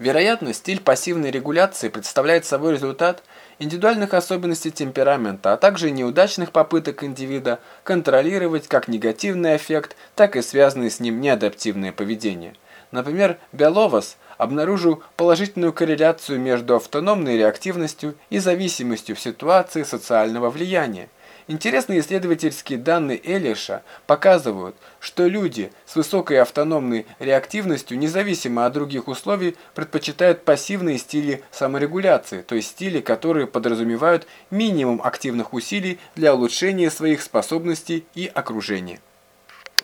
Вероятно, стиль пассивной регуляции представляет собой результат индивидуальных особенностей темперамента, а также неудачных попыток индивида контролировать как негативный эффект, так и связанные с ним неадаптивное поведение. Например, Беловас обнаружил положительную корреляцию между автономной реактивностью и зависимостью в ситуации социального влияния. Интересные исследовательские данные Элиша показывают, что люди с высокой автономной реактивностью, независимо от других условий, предпочитают пассивные стили саморегуляции, то есть стили, которые подразумевают минимум активных усилий для улучшения своих способностей и окружения.